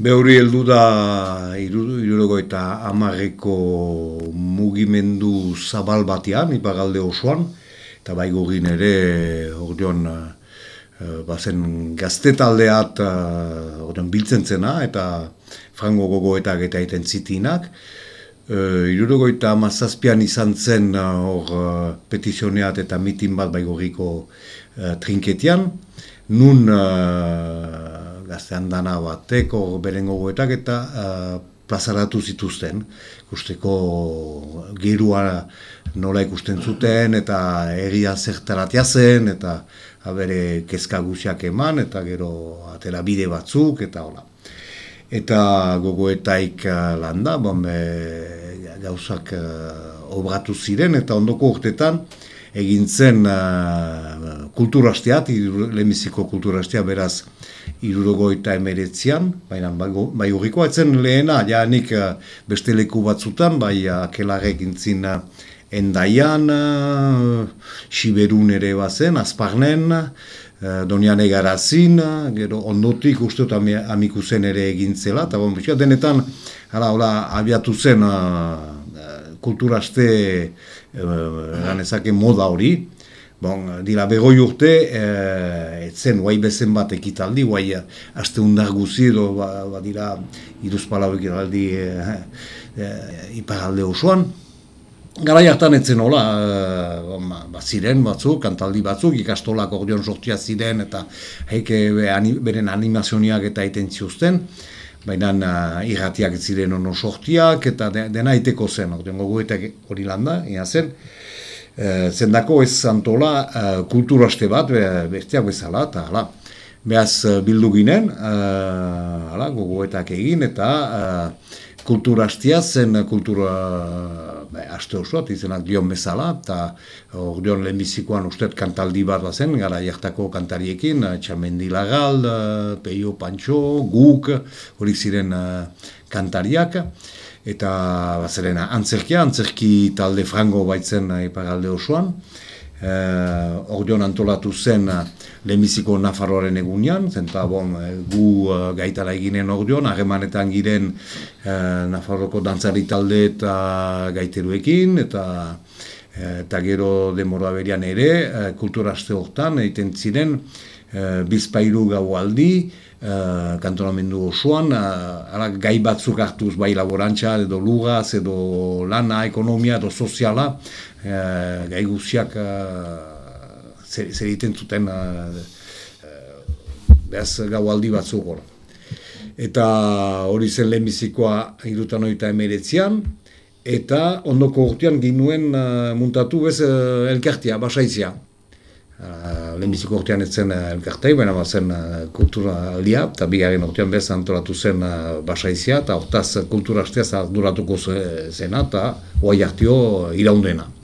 Behori heldu da irurogo eta amarreko mugimendu zabal batean, ipagalde osoan, eta bai gogin ere, ordeon, uh, bazen gaztetaldeat uh, biltzen zena, eta frango gogoetak eta iten zitinak. Uh, irurogo eta mazazpian izan zen hor petizioneat eta mitin bat bai gogiko uh, trinketian, nun gaztean dana bateko beren gogoetak eta uh, plazaratu zituzten. Ikusteko girua nola ikusten zuten eta egia zertaratia zen eta bere kezka guziak eman eta gero atera bide batzuk eta hola. Eta gogoetaik uh, landa, bon, gauzak uh, obratu ziren eta ondoko urtetan egin zen uh, kulturasteat, lehenbiziko kulturastea beraz irurogoita emeretzian, baina bai hurriko, etzen lehena, ja nik uh, beste leku batzutan, bai uh, akelarek intzin uh, endaian, siberun ere bazen, azparnen, donian egarazin, gero ondotik uste dut amikuzen ere egintzela, eta bon, denetan, hala, hala, abiatu zen kulturaste uh, moda hori. Bon, dira begoi urte, eh, etzen guai bezen bat ekitaldi, guai aste undar guzi edo ba, ba dira iruzpalau ekitaldi eh, eh, iparalde osoan. Gara jartan etzen hola, eh, ba, ziren batzuk, kantaldi batzuk, ikastolak ordeon sortia ziren eta heike beren animazioniak eta iten ziuzten baina uh, irratiak ziren ono sortiak eta dena iteko zen, ordean gogoetak hori landa, ia zen. Uh, zendako ez zantola uh, kulturaste bat, besteak bezala, eta hala. Beaz bildu ginen, uh, hala, gogoetak egin, eta uh, kulturastia zen kultura uh, aste osoat, izenak dion bezala, eta hor dion lehenbizikoan ustet kantaldi bat bazen, gara jartako kantariekin, Txamendi Lagal, Peio Pantxo, Guk, hori ziren uh, kantariak, eta bazeren antzerkia, antzerki talde frango baitzen uh, ipagalde osoan, uh, ordeon antolatu zen uh, lehenbiziko Nafarroaren egunean, zenta bon, gu uh, gaitara eginen ordeon, harremanetan giren uh, Nafarroko dantzari talde eta gaiteruekin, eta eta gero demora berian ere, uh, kulturaste hortan, egiten ziren, uh, bizpairu gau aldi, uh, kantonamendu osoan, uh, gai batzuk hartuz bai laborantza, edo lugaz, edo lana, ekonomia, edo soziala, uh, gai guziak uh, zer, egiten zuten uh, behaz gau aldi batzuk gora. Eta hori zen lehenbizikoa irutan oita emeretzean, eta ondoko urtean ginuen uh, muntatu bez uh, elkartia, basaizia. Uh, lehenbiziko urtean etzen uh, elkartei, baina bazen uh, kultura aldia, eta bigarren urtean bez antolatu zen uh, basaizia, eta hortaz kultura hasteaz arduratuko zena, eta hoa jartio iraundena.